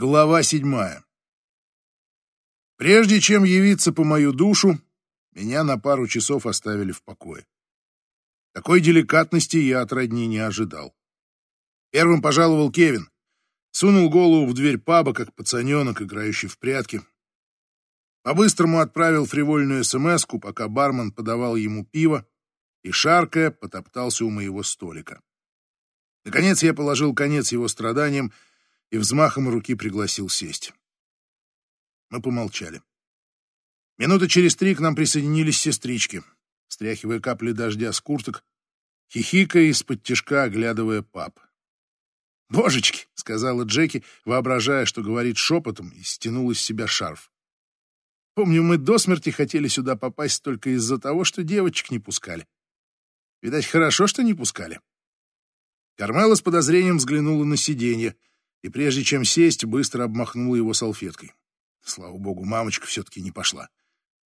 Глава седьмая. Прежде чем явиться по мою душу, меня на пару часов оставили в покое. Такой деликатности я от родни не ожидал. Первым пожаловал Кевин. Сунул голову в дверь паба, как пацаненок, играющий в прятки. По-быстрому отправил фривольную смс пока бармен подавал ему пиво, и, шаркая, потоптался у моего столика. Наконец я положил конец его страданиям и взмахом руки пригласил сесть. Мы помолчали. Минуты через три к нам присоединились сестрички, стряхивая капли дождя с курток, хихикая из-под тишка, оглядывая пап. «Божечки!» — сказала Джеки, воображая, что говорит шепотом, и стянула с себя шарф. «Помню, мы до смерти хотели сюда попасть только из-за того, что девочек не пускали. Видать, хорошо, что не пускали». Кармела с подозрением взглянула на сиденье — и прежде чем сесть, быстро обмахнула его салфеткой. Слава богу, мамочка все-таки не пошла.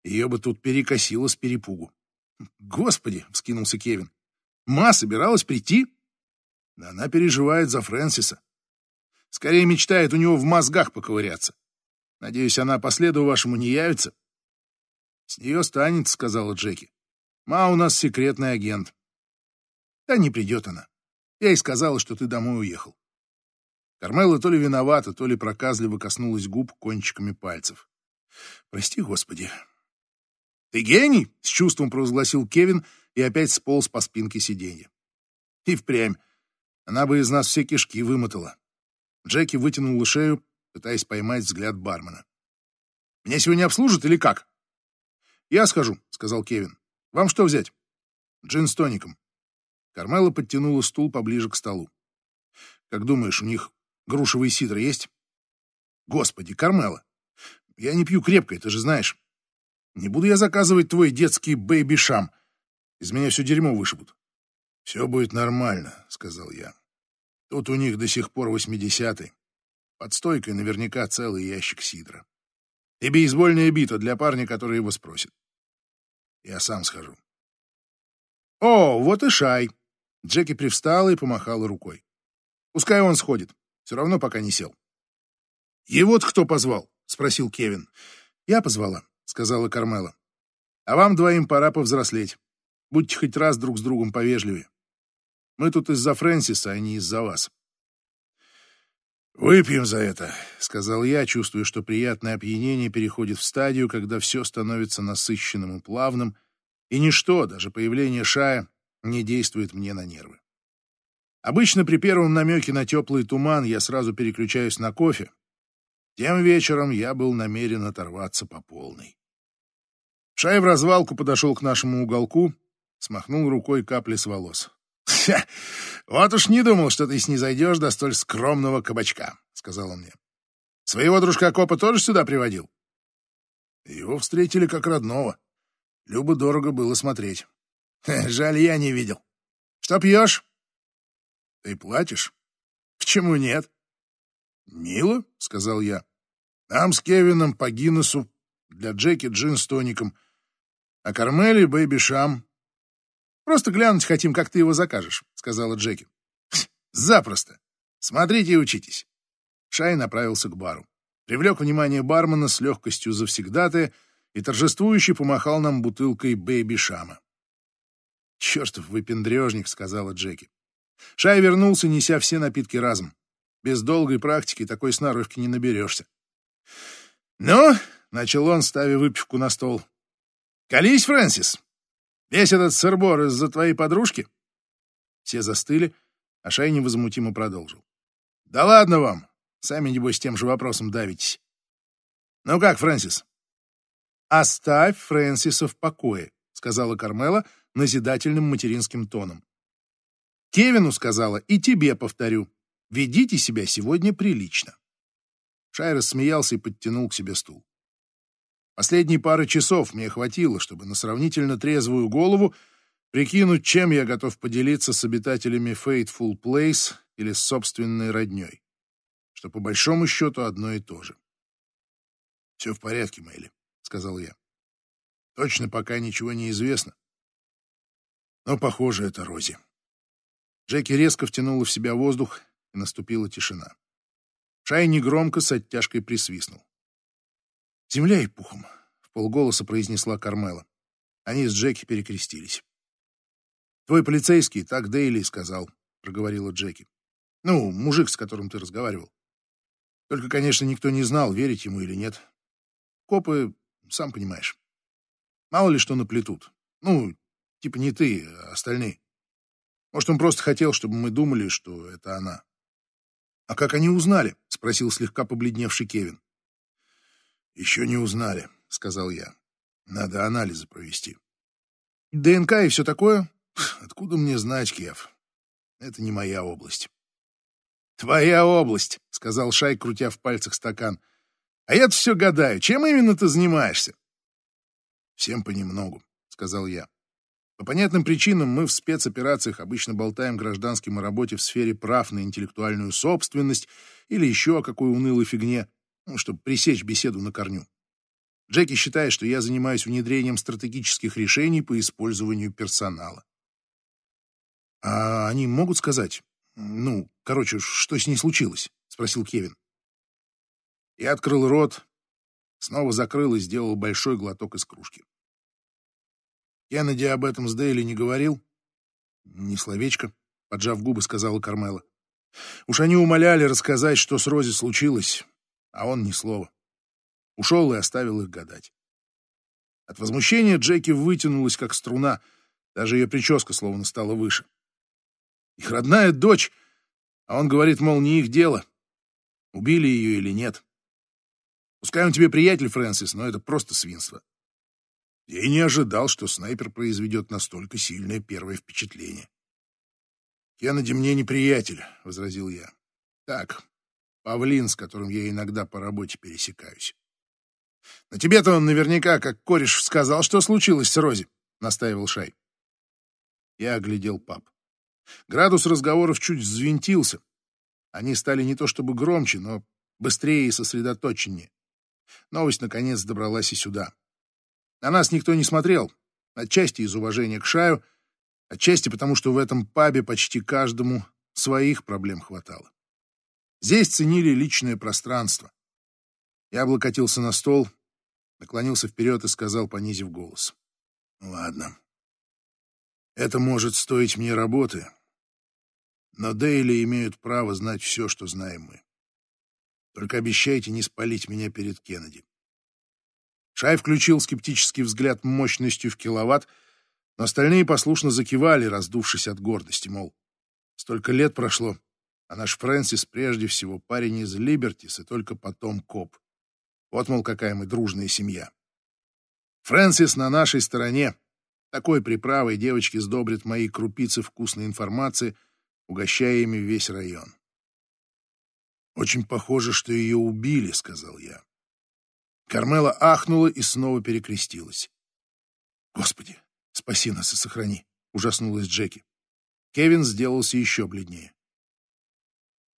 Ее бы тут перекосило с перепугу. «Господи!» — вскинулся Кевин. «Ма собиралась прийти?» Она переживает за Фрэнсиса. Скорее мечтает у него в мозгах поковыряться. Надеюсь, она по следу вашему не явится. «С нее станет», — сказала Джеки. «Ма у нас секретный агент». «Да не придет она. Я ей сказала, что ты домой уехал. Кармела то ли виновата, то ли проказливо коснулась губ кончиками пальцев. «Прости, Господи!» «Ты гений!» — с чувством провозгласил Кевин и опять сполз по спинке сиденья. И впрямь. Она бы из нас все кишки вымотала. Джеки вытянула шею, пытаясь поймать взгляд бармена. «Меня сегодня обслужат или как?» «Я схожу», — сказал Кевин. «Вам что взять?» «Джин с тоником». Кармела подтянула стул поближе к столу. «Как думаешь, у них Грушевый сидр есть? Господи, Кармела, я не пью крепкое, ты же знаешь. Не буду я заказывать твой детский бэйби-шам. Из меня все дерьмо вышибут. Все будет нормально, сказал я. Тут у них до сих пор восьмидесятый. Под стойкой наверняка целый ящик сидра. И бейсбольная бита для парня, который его спросит. Я сам схожу. О, вот и Шай. Джеки привстала и помахала рукой. Пускай он сходит. Все равно пока не сел. «Его-то кто позвал?» — спросил Кевин. «Я позвала», — сказала Кармела. «А вам двоим пора повзрослеть. Будьте хоть раз друг с другом повежливее. Мы тут из-за Фрэнсиса, а не из-за вас». «Выпьем за это», — сказал я, чувствуя, что приятное опьянение переходит в стадию, когда все становится насыщенным и плавным, и ничто, даже появление Шая, не действует мне на нервы. Обычно при первом намеке на теплый туман я сразу переключаюсь на кофе. Тем вечером я был намерен оторваться по полной. Шай в развалку подошел к нашему уголку, смахнул рукой капли с волос. «Вот уж не думал, что ты снизойдешь до столь скромного кабачка», — сказал он мне. «Своего дружка-копа тоже сюда приводил?» Его встретили как родного. Любо дорого было смотреть. Жаль, я не видел. «Что пьешь?» Ты платишь? Почему нет? Мило, сказал я. Нам с Кевином по Гиннесу, для Джеки джин с тоником, а Кармели бэйби шам. Просто глянуть хотим, как ты его закажешь, сказала Джеки. Запросто. Смотрите и учитесь. Шай направился к бару. Привлек внимание бармена с легкостью завсегдатая и торжествующе помахал нам бутылкой бэйби шама. «Чертов выпендрежник», — сказала Джеки. Шай вернулся, неся все напитки разом. Без долгой практики такой сноровки не наберешься. «Ну», — начал он, ставя выпивку на стол, — «колись, Фрэнсис! Весь этот сырбор из-за твоей подружки?» Все застыли, а Шай невозмутимо продолжил. «Да ладно вам! Сами, небось, тем же вопросом давитесь. Ну как, Фрэнсис?» «Оставь Фрэнсиса в покое», — сказала Кармела назидательным материнским тоном. Кевину сказала, и тебе повторю. Ведите себя сегодня прилично. Шай рассмеялся и подтянул к себе стул. Последние пары часов мне хватило, чтобы на сравнительно трезвую голову прикинуть, чем я готов поделиться с обитателями Fateful Place или с собственной родней, что по большому счету одно и то же. «Все в порядке, Мэйли», — сказал я. «Точно пока ничего не известно. Но, похоже, это Рози». Джеки резко втянула в себя воздух, и наступила тишина. Шай негромко с оттяжкой присвистнул. «Земля и пухом», — в полголоса произнесла Кармела. Они с Джеки перекрестились. «Твой полицейский так Дейли сказал», — проговорила Джеки. «Ну, мужик, с которым ты разговаривал. Только, конечно, никто не знал, верить ему или нет. Копы, сам понимаешь. Мало ли что наплетут. Ну, типа не ты, а остальные. Может, он просто хотел, чтобы мы думали, что это она. «А как они узнали?» — спросил слегка побледневший Кевин. «Еще не узнали», — сказал я. «Надо анализы провести». «ДНК и все такое?» «Откуда мне знать, Кев? Это не моя область». «Твоя область», — сказал Шай, крутя в пальцах стакан. «А я-то все гадаю, чем именно ты занимаешься?» «Всем понемногу», — сказал я. По понятным причинам мы в спецоперациях обычно болтаем гражданским о работе в сфере прав на интеллектуальную собственность или еще о какой унылой фигне, ну, чтобы пресечь беседу на корню. Джеки считает, что я занимаюсь внедрением стратегических решений по использованию персонала. А они могут сказать, ну, короче, что с ней случилось? Спросил Кевин. Я открыл рот, снова закрыл и сделал большой глоток из кружки. Кеннеди об этом с Дейли не говорил? Ни словечко, поджав губы, сказала Кармела. Уж они умоляли рассказать, что с Рози случилось, а он ни слова. Ушел и оставил их гадать. От возмущения Джеки вытянулась, как струна, даже ее прическа словно стала выше. Их родная дочь, а он говорит, мол, не их дело. Убили ее или нет. Пускай он тебе приятель, Фрэнсис, но это просто свинство. Я и не ожидал, что снайпер произведет настолько сильное первое впечатление. «Кеннеди мне не приятель», — возразил я. «Так, павлин, с которым я иногда по работе пересекаюсь». «Но тебе-то он наверняка, как кореш, сказал, что случилось с Рози», — настаивал Шай. Я оглядел пап. Градус разговоров чуть взвинтился. Они стали не то чтобы громче, но быстрее и сосредоточеннее. Новость, наконец, добралась и сюда. На нас никто не смотрел, отчасти из уважения к Шаю, отчасти потому, что в этом пабе почти каждому своих проблем хватало. Здесь ценили личное пространство. Я облокотился на стол, наклонился вперед и сказал, понизив голос. «Ладно. Это может стоить мне работы, но Дейли имеют право знать все, что знаем мы. Только обещайте не спалить меня перед Кеннеди. Шай включил скептический взгляд мощностью в киловатт, но остальные послушно закивали, раздувшись от гордости, мол, столько лет прошло, а наш Фрэнсис прежде всего парень из Либертис и только потом коп. Вот, мол, какая мы дружная семья. Фрэнсис на нашей стороне. Такой приправой девочки сдобрят мои крупицы вкусной информации, угощая ими весь район. «Очень похоже, что ее убили», — сказал я. Кармела ахнула и снова перекрестилась. «Господи, спаси нас и сохрани!» — ужаснулась Джеки. Кевин сделался еще бледнее.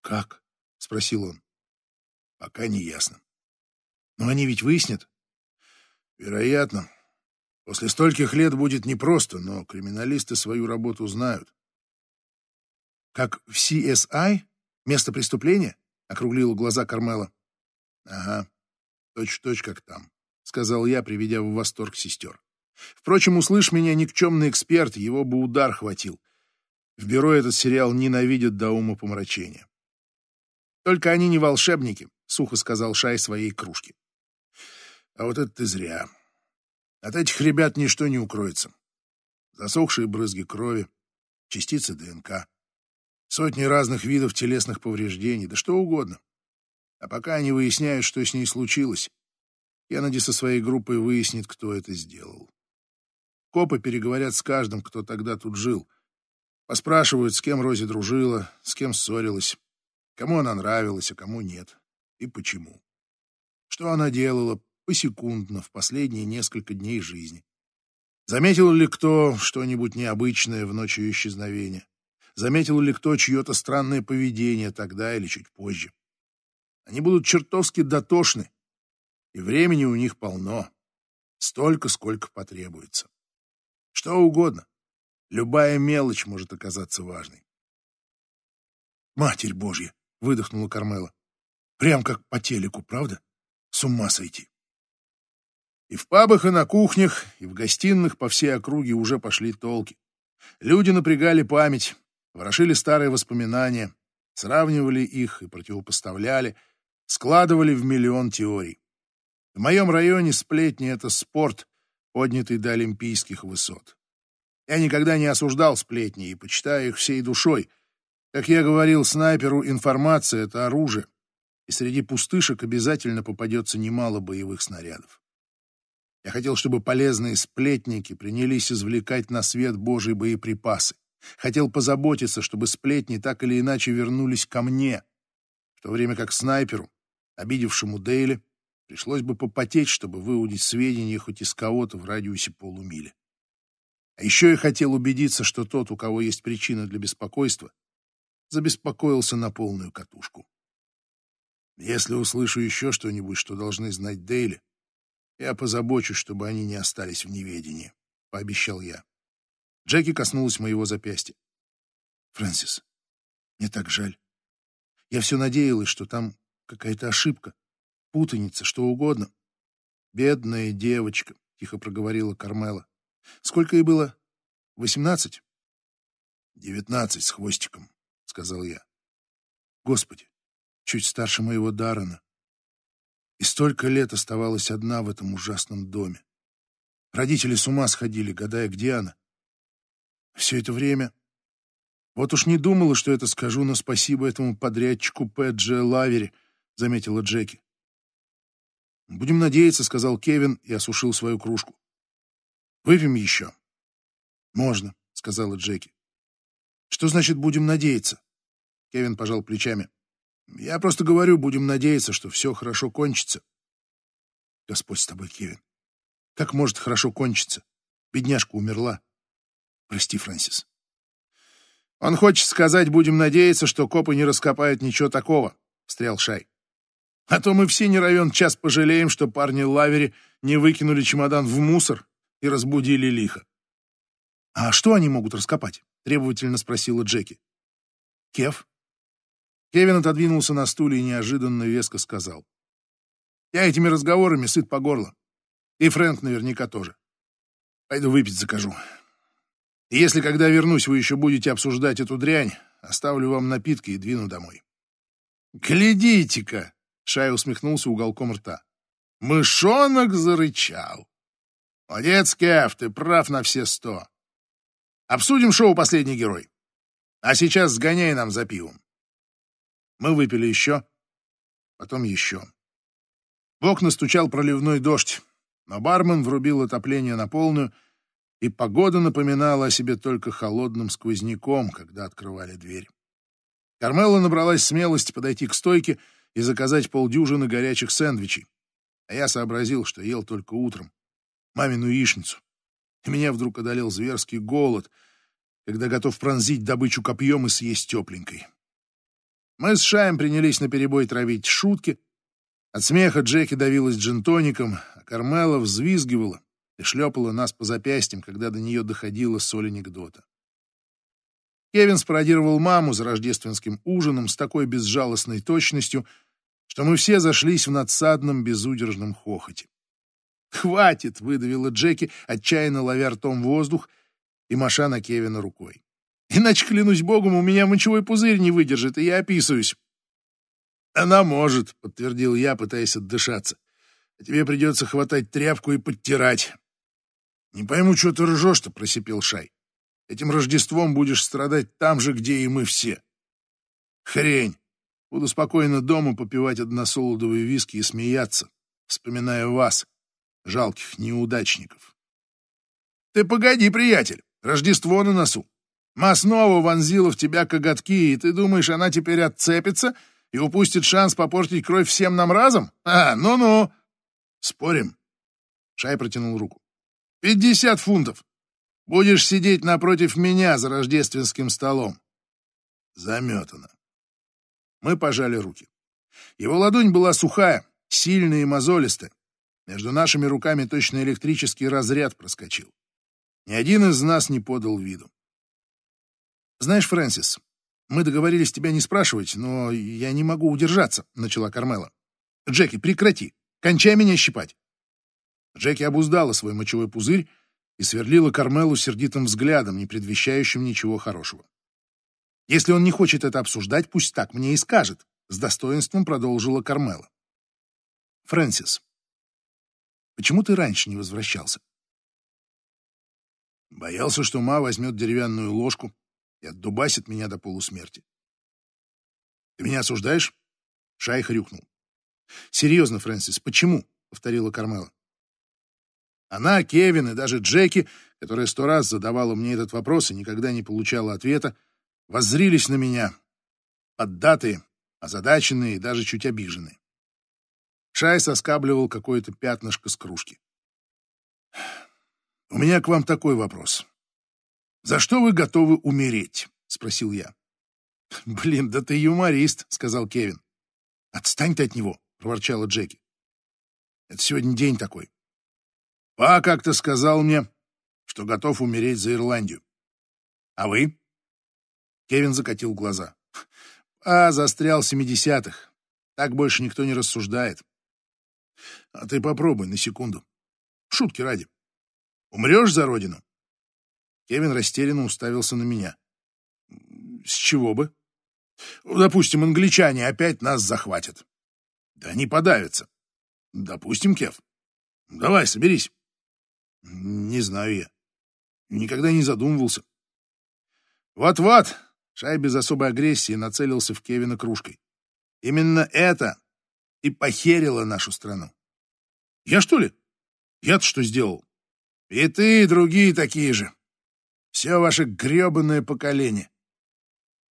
«Как?» — спросил он. «Пока не ясно. Но они ведь выяснят?» «Вероятно. После стольких лет будет непросто, но криминалисты свою работу знают». «Как в CSI? Место преступления?» — округлила глаза Кармела. «Ага. Точь-в-точь, как там, — сказал я, приведя в восторг сестер. Впрочем, услышь меня, никчемный эксперт, его бы удар хватил. В бюро этот сериал ненавидят до ума помрачения. Только они не волшебники, — сухо сказал Шай своей кружке. А вот это ты зря. От этих ребят ничто не укроется. Засохшие брызги крови, частицы ДНК, сотни разных видов телесных повреждений, да что угодно. А пока они выясняют, что с ней случилось, Кеннеди со своей группой выяснит, кто это сделал. Копы переговорят с каждым, кто тогда тут жил. Поспрашивают, с кем Рози дружила, с кем ссорилась, кому она нравилась, а кому нет, и почему. Что она делала посекундно в последние несколько дней жизни. Заметил ли кто что-нибудь необычное в ночь ее исчезновения? Заметил ли кто чье-то странное поведение тогда или чуть позже? Они будут чертовски дотошны, и времени у них полно. Столько, сколько потребуется. Что угодно. Любая мелочь может оказаться важной. «Матерь Божья!» — выдохнула Кармела. Прям как по телеку, правда? С ума сойти. И в пабах, и на кухнях, и в гостиных по всей округе уже пошли толки. Люди напрягали память, ворошили старые воспоминания, сравнивали их и противопоставляли, складывали в миллион теорий. В моем районе сплетни — это спорт, поднятый до олимпийских высот. Я никогда не осуждал сплетни и почитаю их всей душой. Как я говорил снайперу, информация — это оружие, и среди пустышек обязательно попадется немало боевых снарядов. Я хотел, чтобы полезные сплетники принялись извлекать на свет Божий боеприпасы. Хотел позаботиться, чтобы сплетни так или иначе вернулись ко мне, в то время как снайперу, обидевшему Дейли, пришлось бы попотеть, чтобы выудить сведения хоть из кого-то в радиусе полумили. А еще я хотел убедиться, что тот, у кого есть причина для беспокойства, забеспокоился на полную катушку. Если услышу еще что-нибудь, что должны знать Дейли, я позабочусь, чтобы они не остались в неведении, — пообещал я. Джеки коснулась моего запястья. Фрэнсис, мне так жаль. Я все надеялась, что там какая-то ошибка, путаница, что угодно. Бедная девочка, — тихо проговорила Кармела. Сколько ей было? Восемнадцать? Девятнадцать с хвостиком, — сказал я. Господи, чуть старше моего Даррена и столько лет оставалась одна в этом ужасном доме. Родители с ума сходили, гадая, где она. Все это время... Вот уж не думала, что это скажу, но спасибо этому подрядчику Пэджи Лавери, заметила Джеки. «Будем надеяться», — сказал Кевин и осушил свою кружку. «Выпьем еще?» «Можно», — сказала Джеки. «Что значит «будем надеяться»?» Кевин пожал плечами. Я просто говорю, будем надеяться, что все хорошо кончится. Господь с тобой, Кевин. Как может хорошо кончиться? Бедняжка умерла. Прости, Фрэнсис. Он хочет сказать, будем надеяться, что копы не раскопают ничего такого, встрял Шай. А то мы все не равен час пожалеем, что парни Лавери не выкинули чемодан в мусор и разбудили лихо. «А что они могут раскопать?» — требовательно спросила Джеки. «Кев, Кевин отодвинулся на стуле и неожиданно веско сказал. «Я этими разговорами сыт по горло. И Фрэнк наверняка тоже. Пойду выпить закажу. И если, когда вернусь, вы еще будете обсуждать эту дрянь, оставлю вам напитки и двину домой». «Глядите-ка!» — Шай усмехнулся уголком рта. «Мышонок зарычал. Молодец, Кев, ты прав на все сто. Обсудим шоу «Последний герой». А сейчас сгоняй нам за пивом. Мы выпили еще, потом еще. В окна стучал проливной дождь, но бармен врубил отопление на полную, и погода напоминала о себе только холодным сквозняком, когда открывали дверь. Кармела набралась смелости подойти к стойке и заказать полдюжины горячих сэндвичей. А я сообразил, что ел только утром. Мамину яичницу. И меня вдруг одолел зверский голод, когда готов пронзить добычу копьем и съесть тепленькой. Мы с Шаем принялись наперебой травить шутки. От смеха Джеки давилась джинтоником, а Кармела взвизгивала и шлепала нас по запястьям, когда до нее доходила соль анекдота. Кевин спародировал маму за рождественским ужином с такой безжалостной точностью, что мы все зашлись в надсадном безудержном хохоте. «Хватит!» — выдавила Джеки, отчаянно ловя ртом воздух и маша на Кевина рукой. Иначе, клянусь богом, у меня мочевой пузырь не выдержит, и я описываюсь. Она может, подтвердил я, пытаясь отдышаться. А тебе придется хватать тряпку и подтирать. Не пойму, что ты ржешь-то, просипел Шай. Этим Рождеством будешь страдать там же, где и мы все. Хрень. Буду спокойно дома попивать односолодовые виски и смеяться, вспоминая вас, жалких неудачников. Ты погоди, приятель, Рождество на носу. Маснова вонзила в тебя коготки, и ты думаешь, она теперь отцепится и упустит шанс попортить кровь всем нам разом? А, ну-ну. Спорим? Шай протянул руку. Пятьдесят фунтов. Будешь сидеть напротив меня за рождественским столом. Заметано. Мы пожали руки. Его ладонь была сухая, сильная и мозолистая. Между нашими руками точно электрический разряд проскочил. Ни один из нас не подал виду. Знаешь, Фрэнсис, Мы договорились тебя не спрашивать, но я не могу удержаться», — начала Кармела. «Джеки, прекрати! Кончай меня щипать!» Джеки обуздала свой мочевой пузырь и сверлила Кармелу сердитым взглядом, не предвещающим ничего хорошего. «Если он не хочет это обсуждать, пусть так мне и скажет», — с достоинством продолжила Кармела. «Фрэнсис, почему ты раньше не возвращался?» Боялся, что Ма возьмет деревянную ложку и отдубасит меня до полусмерти. «Ты меня осуждаешь?» Шай хрюкнул. «Серьезно, Фрэнсис, почему?» — повторила Кармела. Она, Кевин и даже Джеки, которая сто раз задавала мне этот вопрос и никогда не получала ответа, воззрились на меня, поддатые, озадаченные и даже чуть обиженные. Шай соскабливал какое-то пятнышко с кружки. «У меня к вам такой вопрос. «За что вы готовы умереть?» — спросил я. «Блин, да ты юморист», — сказал Кевин. «Отстань ты от него», — проворчала Джеки. «Это сегодня день такой. Па как-то сказал мне, что готов умереть за Ирландию. А вы?» Кевин закатил глаза. «А, застрял в семидесятых. Так больше никто не рассуждает. А ты попробуй на секунду. Шутки ради. Умрешь за родину?» Кевин растерянно уставился на меня. «С чего бы?» «Допустим, англичане опять нас захватят». «Да они подавятся». «Допустим, Кев. Давай, соберись». «Не знаю я. Никогда не задумывался». «Вот-вот!» — Шай без особой агрессии нацелился в Кевина кружкой. «Именно это и похерило нашу страну». «Я что ли? Я-то что сделал?» «И ты, и другие такие же. Все ваше гребанное поколение.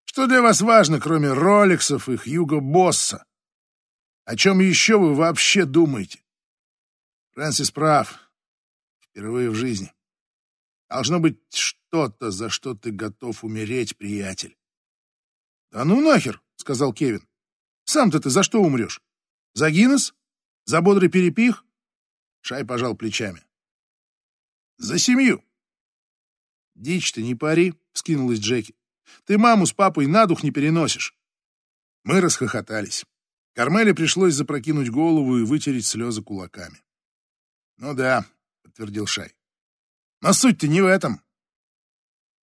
Что для вас важно, кроме роликсов и Хьюго Босса? О чем еще вы вообще думаете? Фрэнсис прав. Впервые в жизни. Должно быть что-то, за что ты готов умереть, приятель. «Да ну нахер!» — сказал Кевин. «Сам-то ты за что умрешь? За Гиннес? За бодрый перепих?» Шай пожал плечами. «За семью. «Дичь ты не пари», — скинулась Джеки. «Ты маму с папой на дух не переносишь». Мы расхохотались. Кармеле пришлось запрокинуть голову и вытереть слезы кулаками. «Ну да», — подтвердил Шай. «Но суть-то не в этом».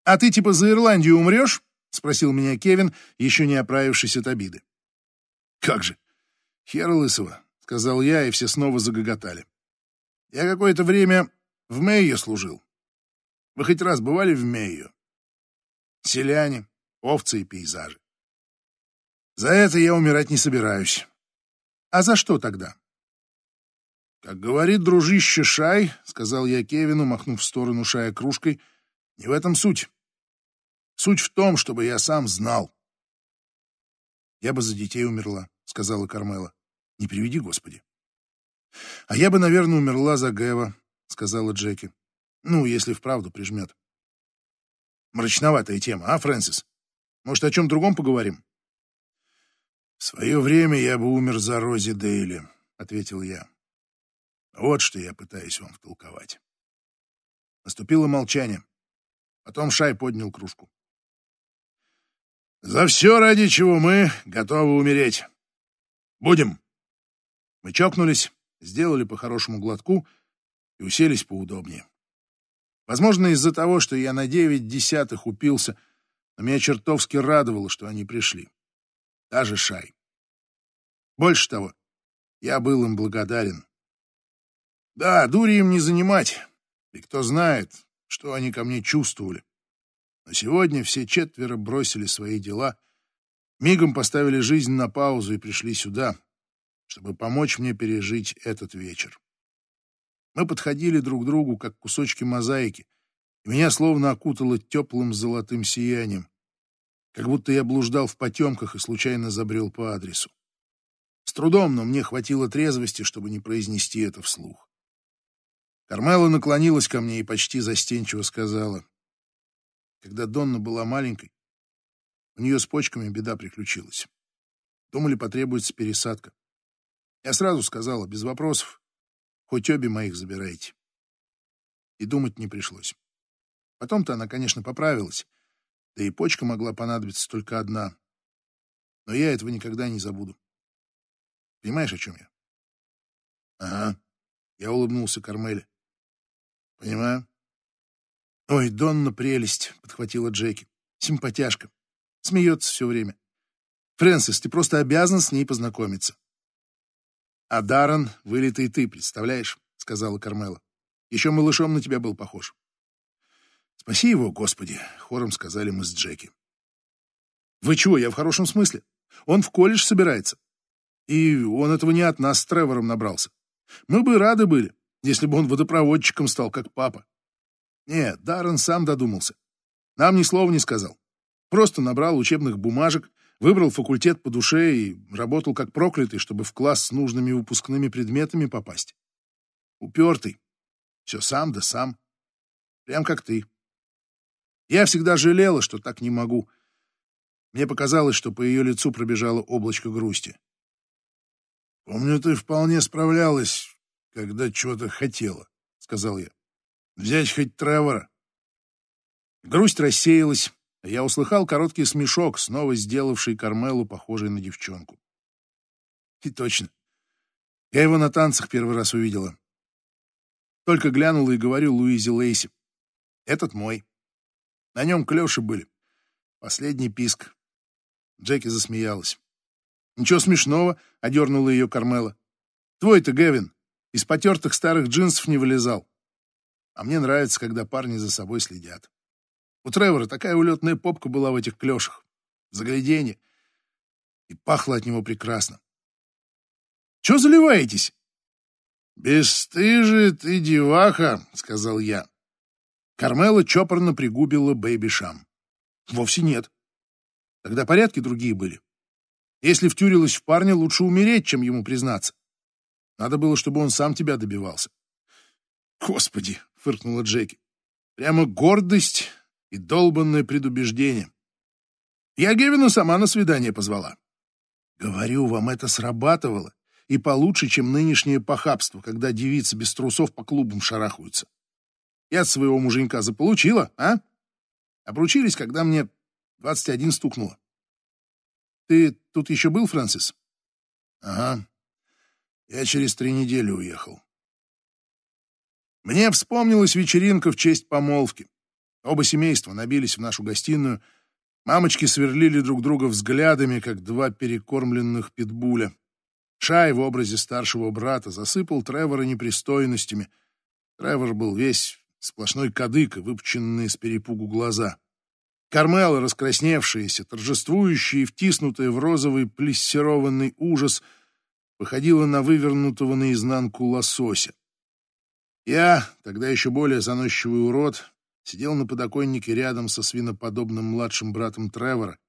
«А ты типа за Ирландию умрешь?» — спросил меня Кевин, еще не оправившись от обиды. «Как же? Хер лысого», — сказал я, и все снова загоготали. «Я какое-то время в Мэйе служил. Вы хоть раз бывали в Мейю? Селяне, овцы и пейзажи. За это я умирать не собираюсь. А за что тогда? Как говорит дружище Шай, сказал я Кевину, махнув в сторону Шая кружкой, не в этом суть. Суть в том, чтобы я сам знал. Я бы за детей умерла, сказала Кармела. Не приведи, Господи. А я бы, наверное, умерла за Гэва, сказала Джеки. Ну, если вправду прижмет. Мрачноватая тема, а, Фрэнсис? Может, о чем другом поговорим? В свое время я бы умер за Рози Дейли, ответил я. Вот что я пытаюсь вам втолковать. Наступило молчание. Потом Шай поднял кружку. За все, ради чего мы готовы умереть. Будем. Мы чокнулись, сделали по хорошему глотку и уселись поудобнее. Возможно, из-за того, что я на девять десятых упился, но меня чертовски радовало, что они пришли. Даже Шай. Больше того, я был им благодарен. Да, дури им не занимать, и кто знает, что они ко мне чувствовали. Но сегодня все четверо бросили свои дела, мигом поставили жизнь на паузу и пришли сюда, чтобы помочь мне пережить этот вечер. Мы подходили друг к другу, как кусочки мозаики, и меня словно окутало теплым золотым сиянием, как будто я блуждал в потемках и случайно забрел по адресу. С трудом, но мне хватило трезвости, чтобы не произнести это вслух. Кармела наклонилась ко мне и почти застенчиво сказала. Когда Донна была маленькой, у нее с почками беда приключилась. Думали, потребуется пересадка. Я сразу сказала, без вопросов, Хоть обе моих забирайте. И думать не пришлось. Потом-то она, конечно, поправилась. Да и почка могла понадобиться только одна. Но я этого никогда не забуду. Понимаешь, о чем я? Ага. Я улыбнулся Кармеле. Понимаю. Ой, Донна прелесть, подхватила Джеки. Симпатяшка. Смеется все время. Фрэнсис, ты просто обязан с ней познакомиться. А Даррен — вылитый ты, представляешь? Сказала Кармела. Еще малышом на тебя был похож. Спаси его, Господи, хором сказали мы с Джеки. Вы чего, я в хорошем смысле. Он в колледж собирается. И он этого не от нас с Тревором набрался. Мы бы рады были, если бы он водопроводчиком стал, как папа. Нет, Даррен сам додумался. Нам ни слова не сказал. Просто набрал учебных бумажек, выбрал факультет по душе и работал как проклятый, чтобы в класс с нужными выпускными предметами попасть. Упертый. Все сам да сам. Прям как ты. Я всегда жалела, что так не могу. Мне показалось, что по ее лицу пробежало облачко грусти. «Помню, ты вполне справлялась, когда чего-то хотела», — сказал я. «Взять хоть Тревора». Грусть рассеялась, а я услыхал короткий смешок, снова сделавший Кармелу похожей на девчонку. И точно. Я его на танцах первый раз увидела. Только глянула и говорю Луизе Лейси. Этот мой. На нем клёши были. Последний писк. Джеки засмеялась. «Ничего смешного», — одернула ее Кармела. «Твой-то, Гевин, из потертых старых джинсов не вылезал. А мне нравится, когда парни за собой следят. У Тревора такая улетная попка была в этих клешах. Загляденье. И пахло от него прекрасно. Чего заливаетесь? «Бесстыжий ты, деваха», — сказал я. Кармела чопорно пригубила Бэйби Шам. «Вовсе нет. Тогда порядки другие были. Если втюрилась в парня, лучше умереть, чем ему признаться. Надо было, чтобы он сам тебя добивался. Господи, фыркнула Джеки. Прямо гордость и долбанное предубеждение. Я Гевину сама на свидание позвала. Говорю вам, это срабатывало. И получше, чем нынешнее похабство, когда девицы без трусов по клубам шарахаются. Я от своего муженька заполучила, а? Обручились, когда мне двадцать один стукнуло. Ты тут еще был, Фрэнсис? Ага. Я через три недели уехал. Мне вспомнилась вечеринка в честь помолвки. Оба семейства набились в нашу гостиную. Мамочки сверлили друг друга взглядами, как два перекормленных питбуля. Шай в образе старшего брата засыпал Тревора непристойностями. Тревор был весь сплошной кадык и выпученные с перепугу глаза. Кармела, раскрасневшаяся, торжествующая и втиснутая в розовый плессированный ужас, выходила на вывернутого наизнанку лосося. Я, тогда еще более заносчивый урод, сидел на подоконнике рядом со свиноподобным младшим братом Тревора,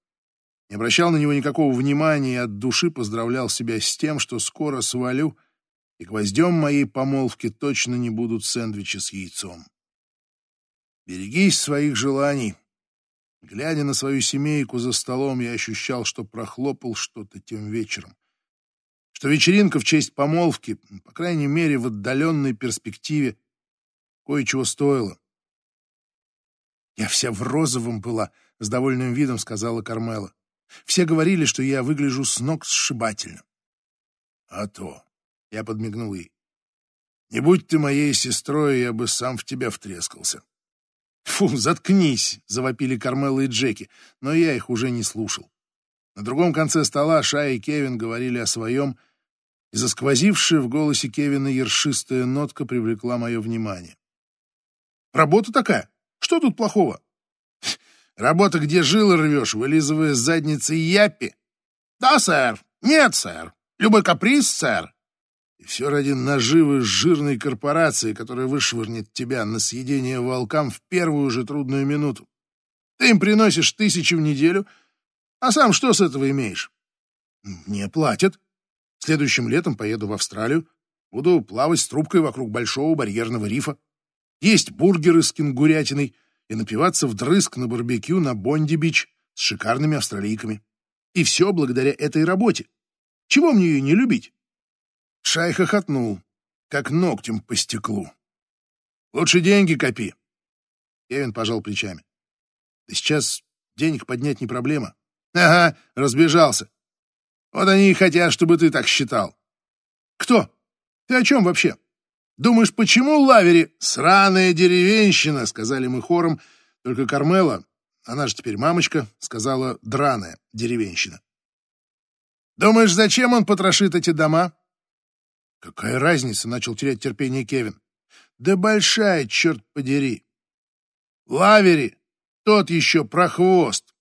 не обращал на него никакого внимания и от души поздравлял себя с тем, что скоро свалю, и гвоздем моей помолвки точно не будут сэндвичи с яйцом. Берегись своих желаний, Глядя на свою семейку за столом, я ощущал, что прохлопал что-то тем вечером. Что вечеринка в честь помолвки, по крайней мере, в отдаленной перспективе, кое-чего стоила. «Я вся в розовом была», — с довольным видом сказала Кармела. «Все говорили, что я выгляжу с ног сшибательно». «А то», — я подмигнул ей. «Не будь ты моей сестрой, я бы сам в тебя втрескался». «Фу, заткнись!» — завопили Кармела и Джеки, но я их уже не слушал. На другом конце стола Шай и Кевин говорили о своем, и засквозившая в голосе Кевина ершистая нотка привлекла мое внимание. «Работа такая. Что тут плохого?» «Работа, где жилы рвешь, вылизывая с задницы япи?» «Да, сэр. Нет, сэр. Любой каприз, сэр. И все ради наживы жирной корпорации, которая вышвырнет тебя на съедение волкам в первую же трудную минуту. Ты им приносишь тысячу в неделю, а сам что с этого имеешь? Мне платят. Следующим летом поеду в Австралию, буду плавать с трубкой вокруг большого барьерного рифа, есть бургеры с кенгурятиной и напиваться вдрызг на барбекю на Бонди-Бич с шикарными австралийками. И все благодаря этой работе. Чего мне ее не любить? Шай хохотнул, как ногтем по стеклу. «Лучше деньги копи». Кевин пожал плечами. «Да сейчас денег поднять не проблема. Ага, разбежался. Вот они и хотят, чтобы ты так считал. Кто? Ты о чем вообще? Думаешь, почему Лавери сраная деревенщина, сказали мы хором, только Кармела, она же теперь мамочка, сказала драная деревенщина. Думаешь, зачем он потрошит эти дома? Какая разница, начал терять терпение Кевин. Да большая, черт подери. Лавери, тот еще прохвост.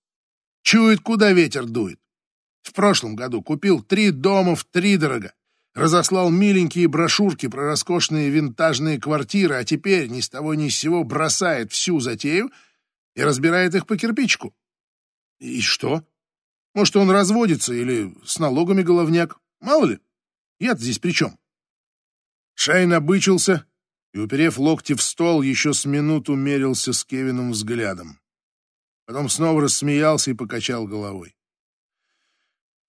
Чует, куда ветер дует. В прошлом году купил три дома в три дорого, разослал миленькие брошюрки про роскошные винтажные квартиры, а теперь ни с того ни с сего бросает всю затею и разбирает их по кирпичку. И что? Может, он разводится или с налогами головняк? Мало ли. Я-то здесь при чем? Шайн обычился и, уперев локти в стол, еще с минуту мерился с Кевином взглядом. Потом снова рассмеялся и покачал головой.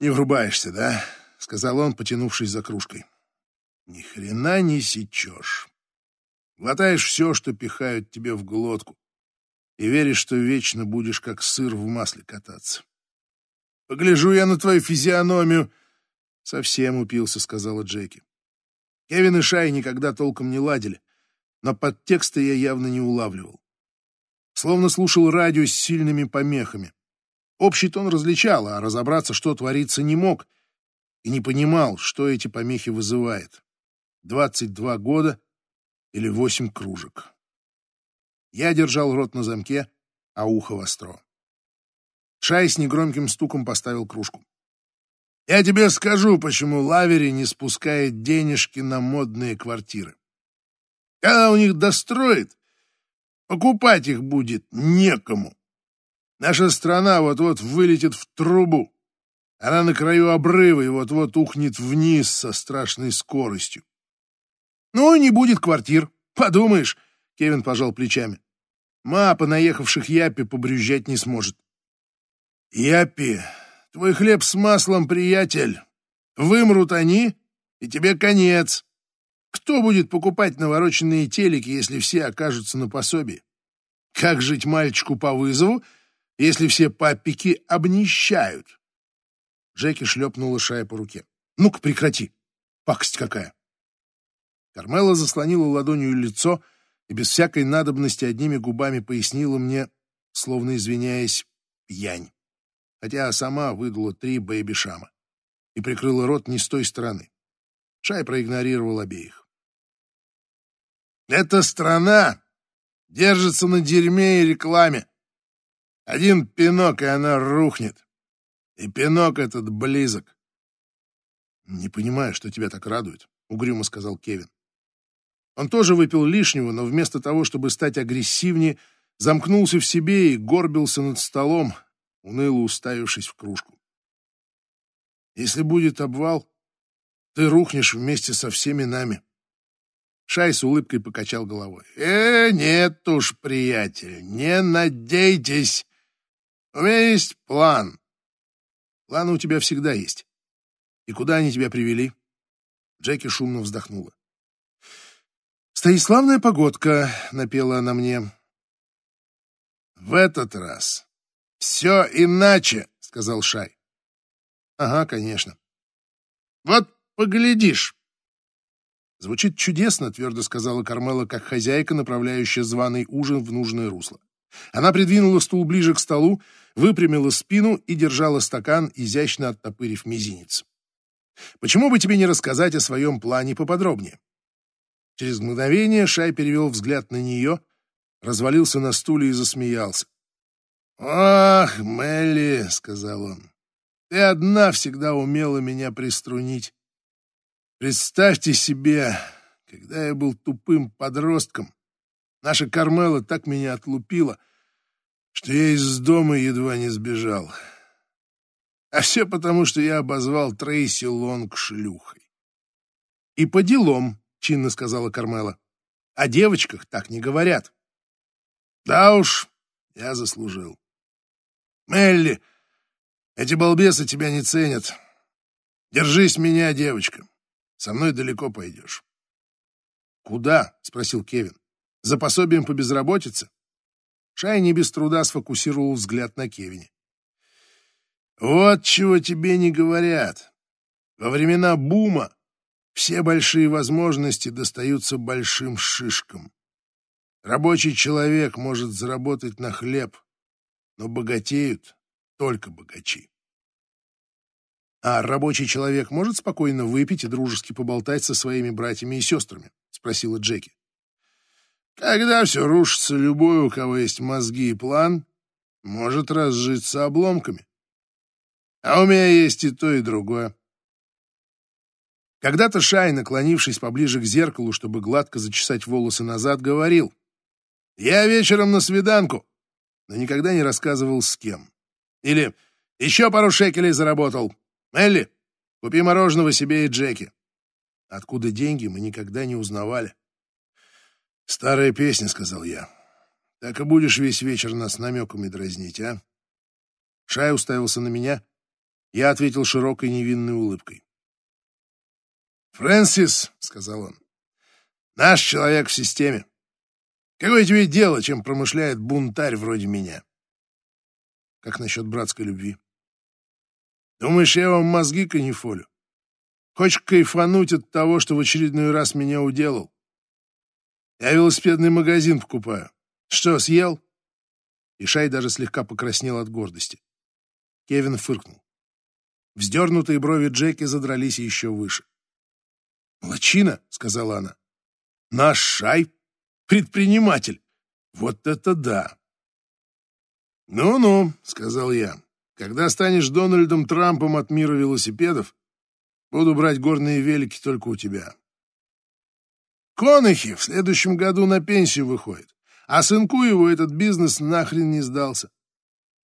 «Не врубаешься, да?» — сказал он, потянувшись за кружкой. «Ни хрена не сечешь. Глотаешь все, что пихают тебе в глотку, и веришь, что вечно будешь как сыр в масле кататься. Погляжу я на твою физиономию». «Совсем упился», — сказала Джеки. Кевин и Шай никогда толком не ладили, но подтекста я явно не улавливал. Словно слушал радио с сильными помехами. Общий тон различал, а разобраться, что творится, не мог, и не понимал, что эти помехи вызывает. Двадцать два года или восемь кружек. Я держал рот на замке, а ухо востро. Шай с негромким стуком поставил кружку. Я тебе скажу, почему Лавери не спускает денежки на модные квартиры. Когда у них достроит, покупать их будет некому. Наша страна вот-вот вылетит в трубу. Она на краю обрыва и вот-вот ухнет вниз со страшной скоростью. Ну, не будет квартир. Подумаешь, Кевин пожал плечами. Мапа наехавших Япи побрюзжать не сможет. Япи Твой хлеб с маслом, приятель. Вымрут они, и тебе конец. Кто будет покупать навороченные телеки, если все окажутся на пособии? Как жить мальчику по вызову, если все папики обнищают? Джеки шлепнула Шая по руке. Ну-ка, прекрати. Пакость какая. Кармела заслонила ладонью лицо и без всякой надобности одними губами пояснила мне, словно извиняясь, пьянь хотя сама выдула три бэйби-шама и прикрыла рот не с той стороны. Шай проигнорировал обеих. «Эта страна держится на дерьме и рекламе. Один пинок, и она рухнет. И пинок этот близок». «Не понимаю, что тебя так радует», — угрюмо сказал Кевин. Он тоже выпил лишнего, но вместо того, чтобы стать агрессивнее, замкнулся в себе и горбился над столом, уныло уставившись в кружку. «Если будет обвал, ты рухнешь вместе со всеми нами». Шай с улыбкой покачал головой. «Э, нет уж, приятель, не надейтесь. У меня есть план». «Планы у тебя всегда есть. И куда они тебя привели?» Джеки шумно вздохнула. «Стоит погодка», — напела она мне. «В этот раз «Все иначе», — сказал Шай. «Ага, конечно». «Вот поглядишь». «Звучит чудесно», — твердо сказала Кармела, как хозяйка, направляющая званый ужин в нужное русло. Она придвинула стул ближе к столу, выпрямила спину и держала стакан, изящно оттопырив мизинец. «Почему бы тебе не рассказать о своем плане поподробнее?» Через мгновение Шай перевел взгляд на нее, развалился на стуле и засмеялся. «Ах, Мелли», — сказал он, — «ты одна всегда умела меня приструнить. Представьте себе, когда я был тупым подростком, наша Кармела так меня отлупила, что я из дома едва не сбежал. А все потому, что я обозвал Трейси Лонг шлюхой. «И по делам», — чинно сказала Кармела. «О девочках так не говорят». «Да уж, я заслужил. Мелли, эти балбесы тебя не ценят. Держись меня, девочка. Со мной далеко пойдешь. Куда? спросил Кевин. За пособием по безработице? Шай не без труда сфокусировал взгляд на Кевине. «Вот чего тебе не говорят. Во времена бума все большие возможности достаются большим шишкам. Рабочий человек может заработать на хлеб, но богатеют только богачи. А рабочий человек может спокойно выпить и дружески поболтать со своими братьями и сестрами? Спросила Джеки. Когда все рушится, любой, у кого есть мозги и план, может разжиться обломками. А у меня есть и то, и другое. Когда-то Шай, наклонившись поближе к зеркалу, чтобы гладко зачесать волосы назад, говорил, «Я вечером на свиданку», но никогда не рассказывал с кем. Или «Еще пару шекелей заработал, Элли, купи мороженого себе и Джеки. Откуда деньги, мы никогда не узнавали. Старая песня, сказал я. Так и будешь весь вечер нас намеками дразнить, а? Шай уставился на меня. Я ответил широкой невинной улыбкой. «Фрэнсис», — сказал он, — «наш человек в системе. Какое тебе дело, чем промышляет бунтарь вроде меня?» «Как насчет братской любви?» Думаешь, я вам мозги канифолю? Хочешь кайфануть от того, что в очередной раз меня уделал? Я велосипедный магазин покупаю. Что, съел?» И Шай даже слегка покраснел от гордости. Кевин фыркнул. Вздернутые брови Джеки задрались еще выше. «Лачина», — сказала она. «Наш Шай — предприниматель. Вот это да!» «Ну-ну», — сказал я. Когда станешь Дональдом Трампом от мира велосипедов, буду брать горные велики только у тебя. Конахи в следующем году на пенсию выходит, а сынку его этот бизнес нахрен не сдался.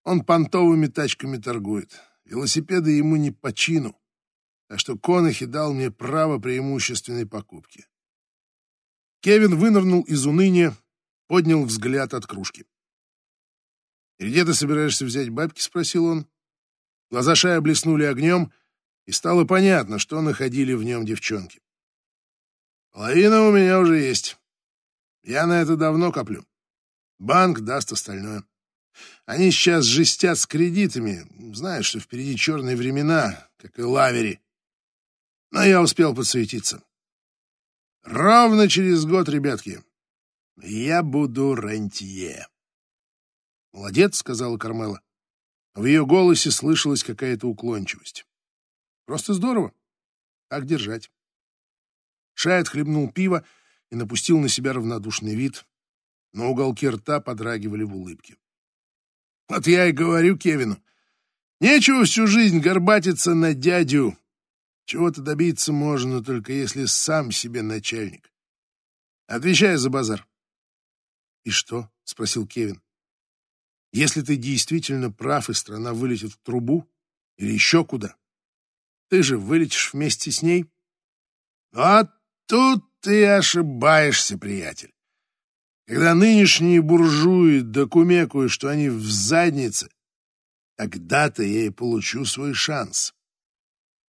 Он понтовыми тачками торгует, велосипеды ему не по чину, так что Конахи дал мне право преимущественной покупки. Кевин вынырнул из уныния, поднял взгляд от кружки. «И где ты собираешься взять бабки?» — спросил он. Глаза Шая блеснули огнем, и стало понятно, что находили в нем девчонки. «Половина у меня уже есть. Я на это давно коплю. Банк даст остальное. Они сейчас жестят с кредитами, знают, что впереди черные времена, как и лавери. Но я успел подсуетиться. Ровно через год, ребятки, я буду рентье. «Молодец», — сказала Кармела. В ее голосе слышалась какая-то уклончивость. «Просто здорово. Так держать». Шай отхлебнул пиво и напустил на себя равнодушный вид, но уголки рта подрагивали в улыбке. «Вот я и говорю Кевину, нечего всю жизнь горбатиться на дядю. Чего-то добиться можно, только если сам себе начальник. Отвечай за базар». «И что?» — спросил Кевин. Если ты действительно прав, и страна вылетит в трубу или еще куда, ты же вылетишь вместе с ней. А тут ты ошибаешься, приятель. Когда нынешние буржуи докумекают, что они в заднице, тогда-то я и получу свой шанс.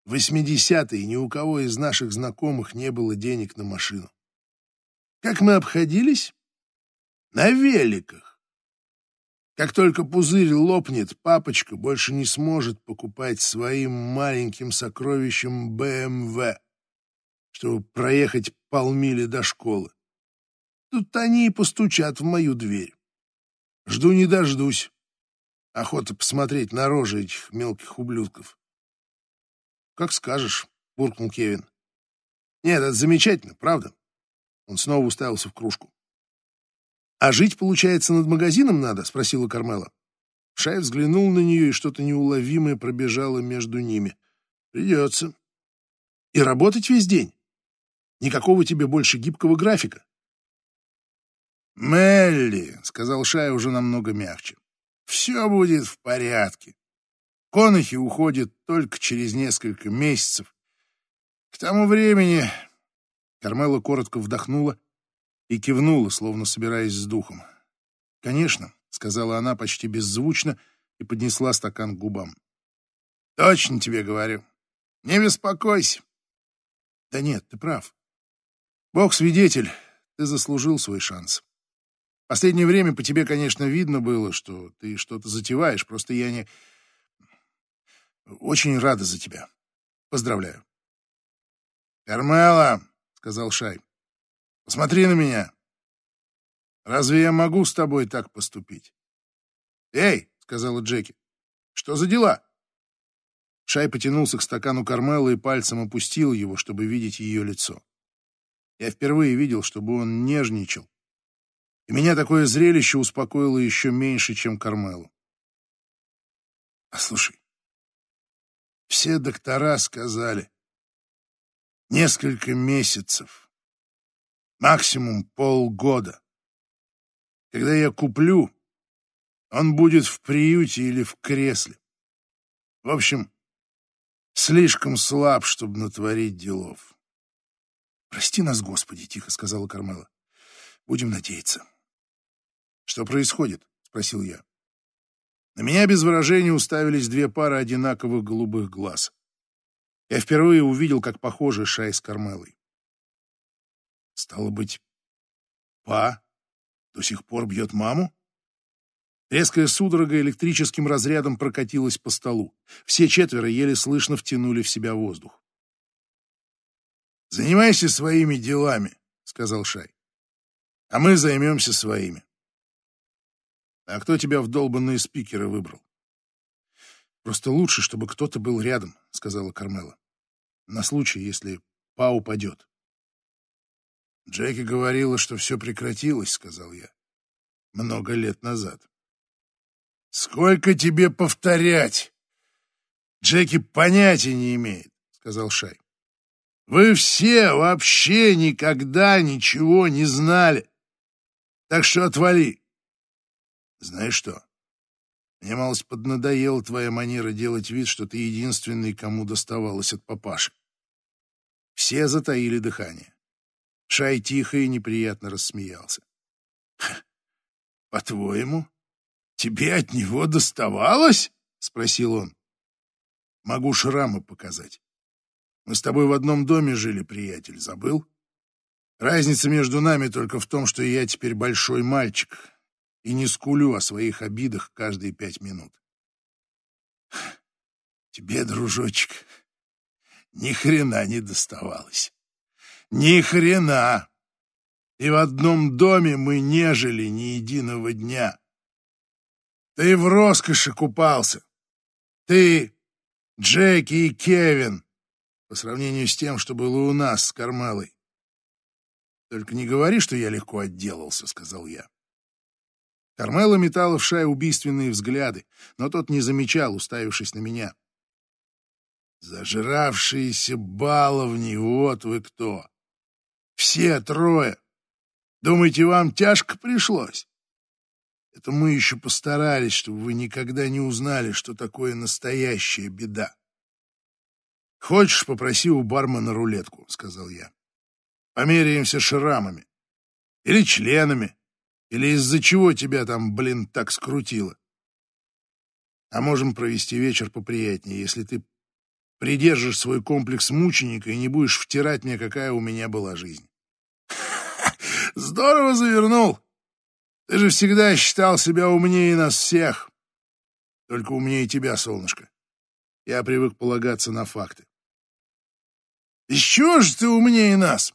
В 80-е ни у кого из наших знакомых не было денег на машину. Как мы обходились? На великах. Как только пузырь лопнет, папочка больше не сможет покупать своим маленьким сокровищем БМВ, чтобы проехать полмили до школы. Тут они и постучат в мою дверь. Жду не дождусь. Охота посмотреть на рожи этих мелких ублюдков. «Как скажешь», — буркнул Кевин. «Нет, это замечательно, правда?» Он снова уставился в кружку. «А жить, получается, над магазином надо?» — спросила Кармела. Шай взглянул на нее, и что-то неуловимое пробежало между ними. «Придется. И работать весь день. Никакого тебе больше гибкого графика». «Мелли», — сказал Шай уже намного мягче, — «все будет в порядке. Конахи уходит только через несколько месяцев. К тому времени...» Кармела коротко вдохнула и кивнула, словно собираясь с духом. «Конечно», — сказала она почти беззвучно и поднесла стакан к губам. «Точно тебе говорю. Не беспокойся». «Да нет, ты прав. Бог свидетель, ты заслужил свой шанс. Последнее время по тебе, конечно, видно было, что ты что-то затеваешь, просто я не... Очень рада за тебя. Поздравляю. «Кармела», — сказал Шай, — «посмотри на меня. Разве я могу с тобой так поступить?» «Эй», — сказала Джеки, — «что за дела?» Шай потянулся к стакану Кармела и пальцем опустил его, чтобы видеть ее лицо. Я впервые видел, чтобы он нежничал, и меня такое зрелище успокоило еще меньше, чем Кармелу. Послушай, все доктора сказали несколько месяцев, максимум полгода. Когда я куплю, он будет в приюте или в кресле. В общем, слишком слаб, чтобы натворить делов. «Прости нас, Господи», — тихо сказала Кармела. «Будем надеяться». «Что происходит?» — спросил я. На меня без выражения уставились две пары одинаковых голубых глаз. Я впервые увидел, как похожи Шай с Кармелой. Стало быть, Па до сих пор бьет маму? Резкая судорога электрическим разрядом прокатилась по столу. Все четверо еле слышно втянули в себя воздух. «Занимайся своими делами», — сказал Шай. «А мы займемся своими». А кто тебя в долбанные спикеры выбрал? Просто лучше, чтобы кто-то был рядом, сказала Кармела. На случай, если Па упадет. Джеки говорила, что все прекратилось, сказал я. Много лет назад. Сколько тебе повторять? Джеки понятия не имеет, сказал Шай. Вы все вообще никогда ничего не знали. Так что отвали. Знаешь что? Мне малость поднадоела твоя манера делать вид, что ты единственный, кому доставалось от папаши. Все затаили дыхание. Шай тихо и неприятно рассмеялся. — По-твоему, тебе от него доставалось? — спросил он. — Могу шрамы показать. Мы с тобой в одном доме жили, приятель, забыл? Разница между нами только в том, что я теперь большой мальчик, и не скулю о своих обидах каждые пять минут. Тебе, дружочек, ни хрена не доставалось. Ни хрена! И в одном доме мы не жили ни единого дня. Ты в роскоши купался. Ты, Джеки и Кевин, по сравнению с тем, что было у нас с Кармелой. Только не говори, что я легко отделался, — сказал я. Кармела метала в Шай убийственные взгляды, но тот не замечал, уставившись на меня. «Зажравшиеся баловни, вот вы кто! Все трое! Думаете, вам тяжко пришлось? Это мы еще постарались, чтобы вы никогда не узнали, что такое настоящая беда. Хочешь, попроси у бармена рулетку, — сказал я. Померяемся шрамами. Или членами. Или из-за чего тебя там, блин, так скрутило? А можем провести вечер поприятнее, если ты придержишь свой комплекс мученика и не будешь втирать мне, какая у меня была жизнь. Здорово завернул. Ты же всегда считал себя умнее нас всех. Только умнее тебя, солнышко. Я привык полагаться на факты. Чего же ты умнее нас?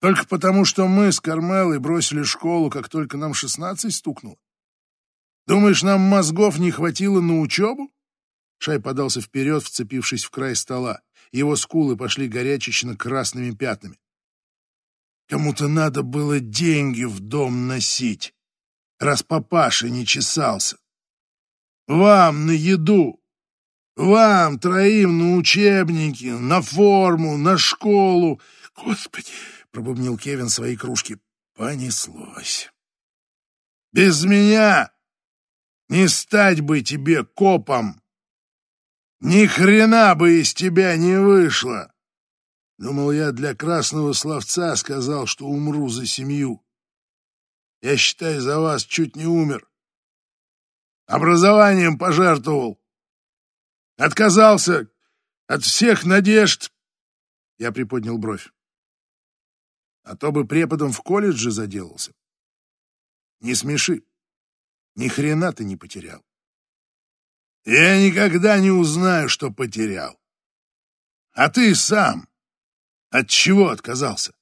Только потому, что мы с Кармелой бросили школу, как только нам шестнадцать стукнуло. Думаешь, нам мозгов не хватило на учебу? Шай подался вперед, вцепившись в край стола. Его скулы пошли горячечно красными пятнами. Кому-то надо было деньги в дом носить, раз папаша не чесался. Вам на еду, вам троим на учебники, на форму, на школу. Господи, — пробубнил Кевин своей кружки. Понеслось. «Без меня не стать бы тебе копом! Ни хрена бы из тебя не вышло!» Думал я, для красного словца сказал, что умру за семью. Я, считай, за вас чуть не умер. Образованием пожертвовал. Отказался от всех надежд. Я приподнял бровь а то бы преподом в колледже заделался. Не смеши. Ни хрена ты не потерял. Я никогда не узнаю, что потерял. А ты сам от чего отказался?